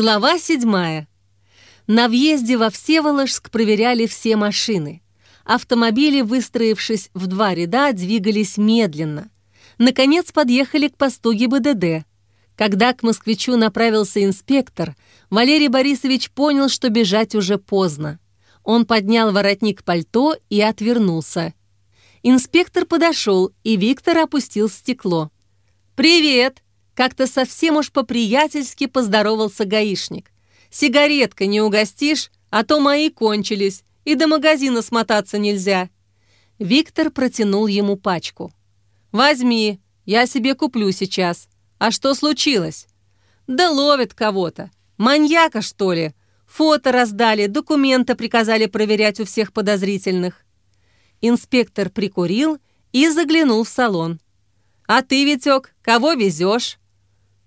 Глава 7. На въезде во Всеволожск проверяли все машины. Автомобили, выстроившись в два ряда, двигались медленно. Наконец подъехали к посту ГИБДД. Когда к москвичу направился инспектор, Валерий Борисович понял, что бежать уже поздно. Он поднял воротник пальто и отвернулся. Инспектор подошел, и Виктор опустил стекло. «Привет!» Как-то совсем уж по-приятельски поздоровался гаишник. «Сигаретка не угостишь, а то мои кончились, и до магазина смотаться нельзя». Виктор протянул ему пачку. «Возьми, я себе куплю сейчас. А что случилось?» «Да ловят кого-то. Маньяка, что ли? Фото раздали, документы приказали проверять у всех подозрительных». Инспектор прикурил и заглянул в салон. «А ты, Витек, кого везешь?»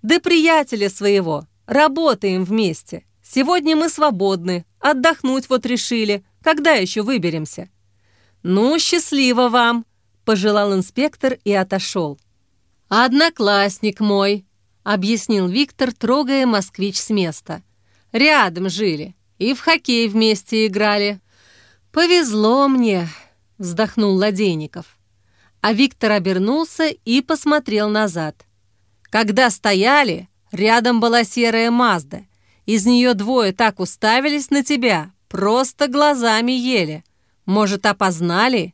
Да приятеля своего. Работаем вместе. Сегодня мы свободны. Отдохнуть вот решили. Когда еще выберемся?» «Ну, счастливо вам!» – пожелал инспектор и отошел. «Одноклассник мой», – объяснил Виктор, трогая москвич с места. «Рядом жили и в хоккей вместе играли». «Повезло мне», – вздохнул Ладейников. А Виктор обернулся и посмотрел назад – когда стояли, рядом была серая Мазда. Из нее двое так уставились на тебя, просто глазами ели. Может, опознали?»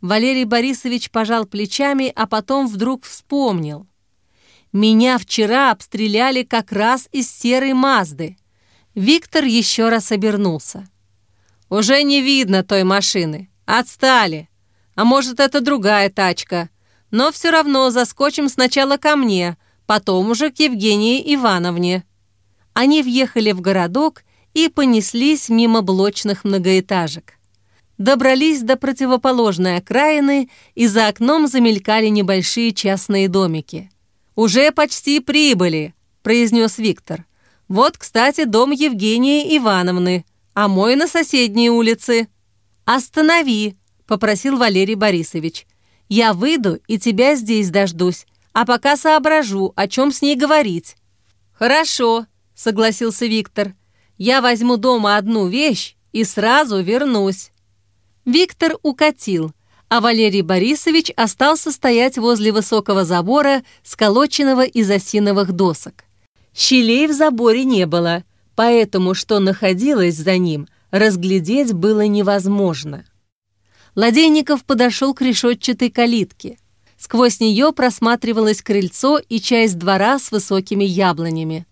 Валерий Борисович пожал плечами, а потом вдруг вспомнил. «Меня вчера обстреляли как раз из серой Мазды». Виктор еще раз обернулся. «Уже не видно той машины. Отстали. А может, это другая тачка. Но все равно заскочим сначала ко мне, потом уже к Евгении Ивановне». Они въехали в городок и понеслись мимо блочных многоэтажек. Добрались до противоположной окраины, и за окном замелькали небольшие частные домики. «Уже почти прибыли», — произнес Виктор. «Вот, кстати, дом Евгении Ивановны, а мой на соседней улице». «Останови», — попросил Валерий Борисович. Я выйду и тебя здесь дождусь, а пока соображу, о чем с ней говорить». «Хорошо», — согласился Виктор. «Я возьму дома одну вещь и сразу вернусь». Виктор укатил, а Валерий Борисович остался стоять возле высокого забора, сколоченного из осиновых досок. Щелей в заборе не было, поэтому, что находилось за ним, разглядеть было невозможно. Ладейников подошел к решетчатой калитке. Сквозь нее просматривалось крыльцо и часть двора с высокими яблонями.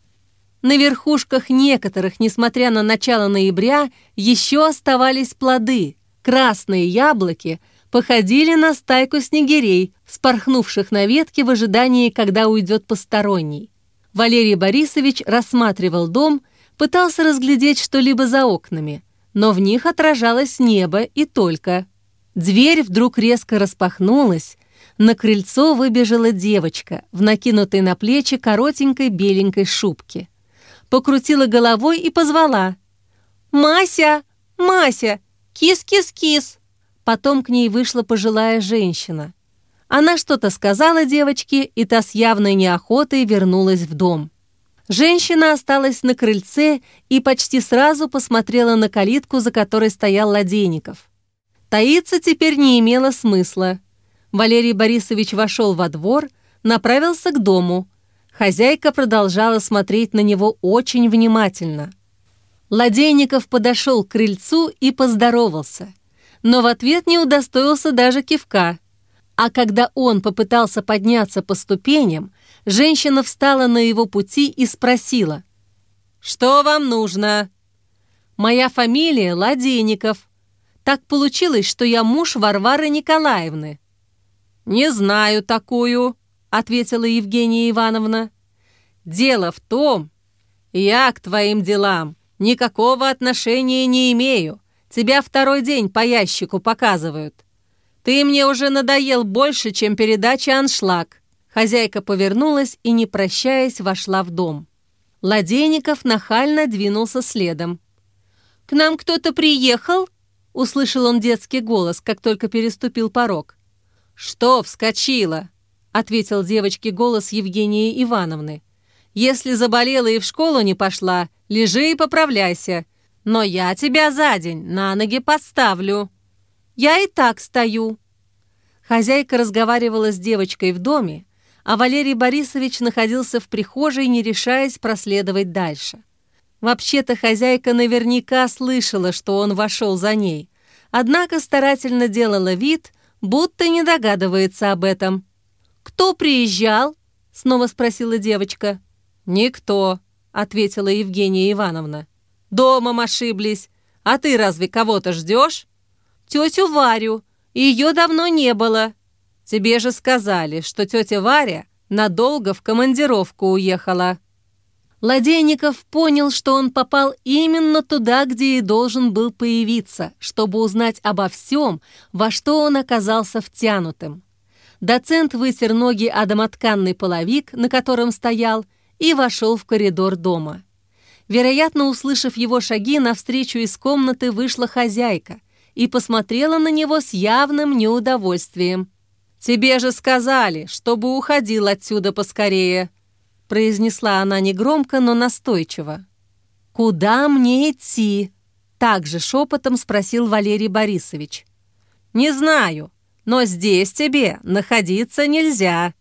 На верхушках некоторых, несмотря на начало ноября, еще оставались плоды. Красные яблоки походили на стайку снегирей, спорхнувших на ветке в ожидании, когда уйдет посторонний. Валерий Борисович рассматривал дом, пытался разглядеть что-либо за окнами, но в них отражалось небо и только – Дверь вдруг резко распахнулась. На крыльцо выбежала девочка в накинутой на плечи коротенькой беленькой шубке. Покрутила головой и позвала. «Мася! Мася! Кис-кис-кис!» Потом к ней вышла пожилая женщина. Она что-то сказала девочке, и та с явной неохотой вернулась в дом. Женщина осталась на крыльце и почти сразу посмотрела на калитку, за которой стоял Ладейников. Таиться теперь не имело смысла. Валерий Борисович вошел во двор, направился к дому. Хозяйка продолжала смотреть на него очень внимательно. Ладейников подошел к крыльцу и поздоровался, но в ответ не удостоился даже кивка. А когда он попытался подняться по ступеням, женщина встала на его пути и спросила. «Что вам нужно?» «Моя фамилия Ладейников», так получилось, что я муж Варвары Николаевны». «Не знаю такую», — ответила Евгения Ивановна. «Дело в том, я к твоим делам никакого отношения не имею. Тебя второй день по ящику показывают. Ты мне уже надоел больше, чем передача «Аншлаг». Хозяйка повернулась и, не прощаясь, вошла в дом. Ладейников нахально двинулся следом. «К нам кто-то приехал?» Услышал он детский голос, как только переступил порог. «Что вскочила?» — ответил девочке голос Евгении Ивановны. Если заболела и в школу не пошла, лежи и поправляйся. Но я тебя за день на ноги поставлю». «Я и так стою». Хозяйка разговаривала с девочкой в доме, а Валерий Борисович находился в прихожей, не решаясь проследовать дальше. Вообще-то хозяйка наверняка слышала, что он вошел за ней, однако старательно делала вид, будто не догадывается об этом. «Кто приезжал?» — снова спросила девочка. «Никто», — ответила Евгения Ивановна. «Домом ошиблись. А ты разве кого-то ждешь?» «Тетю Варю. Ее давно не было». «Тебе же сказали, что тетя Варя надолго в командировку уехала». Ладейников понял, что он попал именно туда, где и должен был появиться, чтобы узнать обо всем, во что он оказался втянутым. Доцент вытер ноги о домотканный половик, на котором стоял, и вошел в коридор дома. Вероятно, услышав его шаги, навстречу из комнаты вышла хозяйка и посмотрела на него с явным неудовольствием. «Тебе же сказали, чтобы уходил отсюда поскорее», произнесла она негромко, но настойчиво. «Куда мне идти?» также шепотом спросил Валерий Борисович. «Не знаю, но здесь тебе находиться нельзя».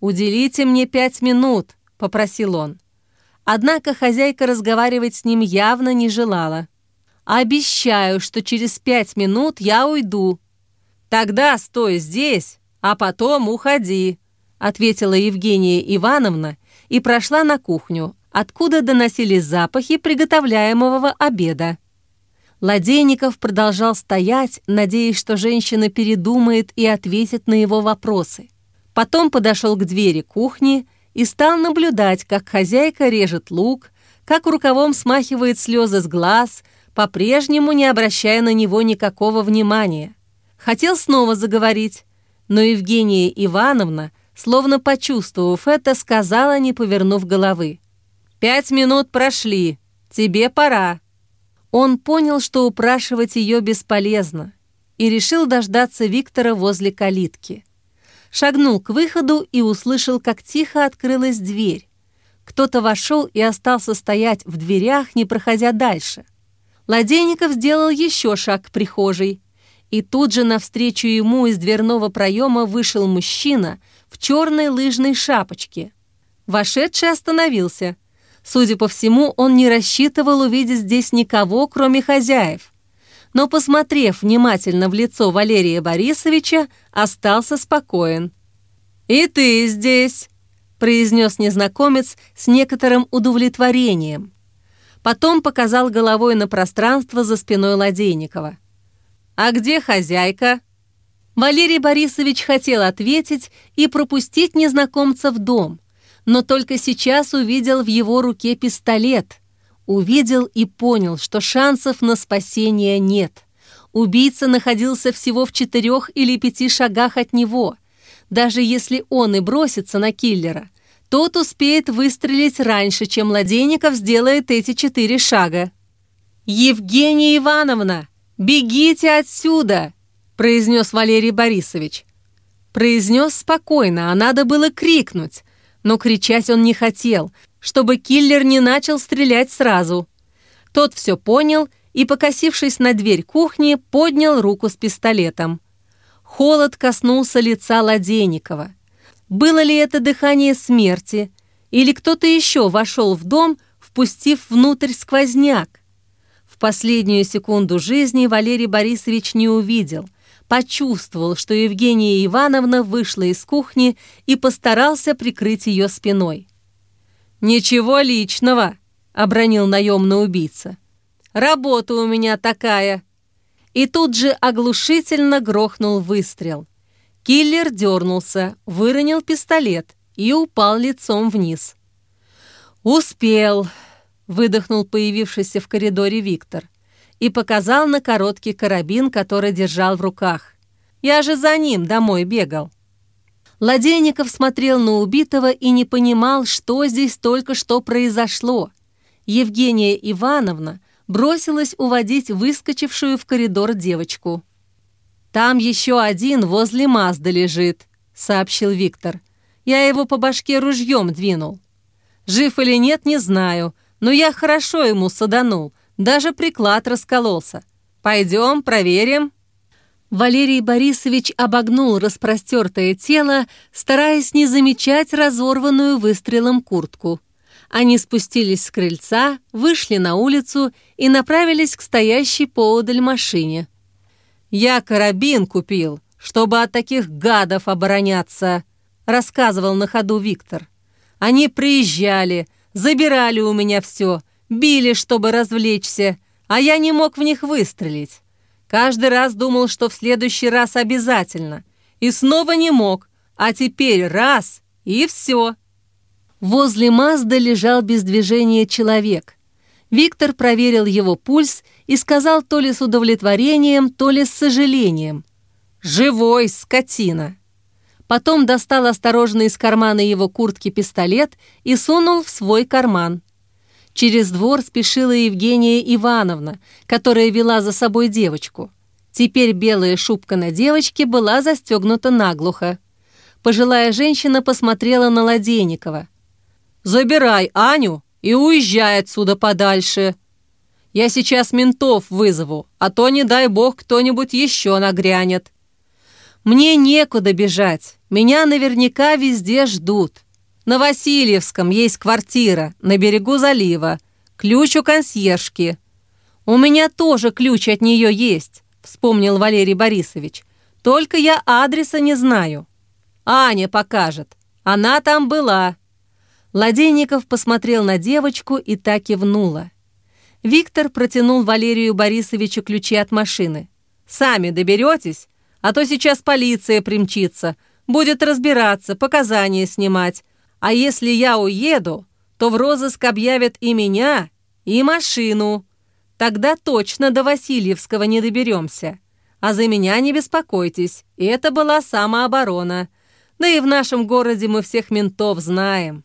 «Уделите мне пять минут», — попросил он. Однако хозяйка разговаривать с ним явно не желала. «Обещаю, что через пять минут я уйду». «Тогда стой здесь, а потом уходи», — ответила Евгения Ивановна и прошла на кухню, откуда доносились запахи приготовляемого обеда. Ладейников продолжал стоять, надеясь, что женщина передумает и ответит на его вопросы. Потом подошел к двери кухни и стал наблюдать, как хозяйка режет лук, как рукавом смахивает слезы с глаз, по-прежнему не обращая на него никакого внимания. Хотел снова заговорить, но Евгения Ивановна словно почувствовав это, сказала, не повернув головы. «Пять минут прошли. Тебе пора». Он понял, что упрашивать ее бесполезно, и решил дождаться Виктора возле калитки. Шагнул к выходу и услышал, как тихо открылась дверь. Кто-то вошел и остался стоять в дверях, не проходя дальше. Ладейников сделал еще шаг к прихожей, и тут же навстречу ему из дверного проема вышел мужчина в черной лыжной шапочке. Вошедший остановился. Судя по всему, он не рассчитывал увидеть здесь никого, кроме хозяев. Но, посмотрев внимательно в лицо Валерия Борисовича, остался спокоен. «И ты здесь», — произнес незнакомец с некоторым удовлетворением. Потом показал головой на пространство за спиной Ладейникова. «А где хозяйка?» Валерий Борисович хотел ответить и пропустить незнакомца в дом, но только сейчас увидел в его руке пистолет. Увидел и понял, что шансов на спасение нет. Убийца находился всего в четырех или пяти шагах от него. Даже если он и бросится на киллера, тот успеет выстрелить раньше, чем Ладейников сделает эти четыре шага. «Евгения Ивановна!» «Бегите отсюда!» – произнес Валерий Борисович. Произнес спокойно, а надо было крикнуть. Но кричать он не хотел, чтобы киллер не начал стрелять сразу. Тот все понял и, покосившись на дверь кухни, поднял руку с пистолетом. Холод коснулся лица Ладейникова. Было ли это дыхание смерти? Или кто-то еще вошел в дом, впустив внутрь сквозняк? Последнюю секунду жизни Валерий Борисович не увидел, почувствовал, что Евгения Ивановна вышла из кухни и постарался прикрыть ее спиной. «Ничего личного», — обронил наемный убийца. «Работа у меня такая». И тут же оглушительно грохнул выстрел. Киллер дернулся, выронил пистолет и упал лицом вниз. «Успел», выдохнул появившийся в коридоре Виктор и показал на короткий карабин, который держал в руках. «Я же за ним домой бегал». Ладейников смотрел на убитого и не понимал, что здесь только что произошло. Евгения Ивановна бросилась уводить выскочившую в коридор девочку. «Там еще один возле Мазда лежит», — сообщил Виктор. «Я его по башке ружьем двинул». Жив или нет, не знаю, но я хорошо ему саданул, даже приклад раскололся. Пойдем, проверим». Валерий Борисович обогнул распростертое тело, стараясь не замечать разорванную выстрелом куртку. Они спустились с крыльца, вышли на улицу и направились к стоящей поодаль машине. «Я карабин купил, чтобы от таких гадов обороняться», рассказывал на ходу Виктор. «Они приезжали, забирали у меня все, били, чтобы развлечься, а я не мог в них выстрелить. Каждый раз думал, что в следующий раз обязательно. И снова не мог. А теперь раз — и все. Возле Мазда лежал без движения человек. Виктор проверил его пульс и сказал то ли с удовлетворением, то ли с сожалением. «Живой, скотина!» Потом достал осторожно из кармана его куртки пистолет и сунул в свой карман. Через двор спешила Евгения Ивановна, которая вела за собой девочку. Теперь белая шубка на девочке была застегнута наглухо. Пожилая женщина посмотрела на Ладейникова. «Забирай Аню и уезжай отсюда подальше. Я сейчас ментов вызову, а то, не дай бог, кто-нибудь еще нагрянет. Мне некуда бежать, меня наверняка везде ждут». На Васильевском есть квартира на берегу залива. Ключ у консьержки. У меня тоже ключ от нее есть, вспомнил Валерий Борисович. Только я адреса не знаю. Аня покажет. Она там была. Ладейников посмотрел на девочку и так кивнула. Виктор протянул Валерию Борисовичу ключи от машины. «Сами доберетесь, а то сейчас полиция примчится, будет разбираться, показания снимать, а если я уеду, то в розыск объявят и меня, и машину. Тогда точно до Васильевского не доберемся. А за меня не беспокойтесь, это была самооборона. Да и в нашем городе мы всех ментов знаем».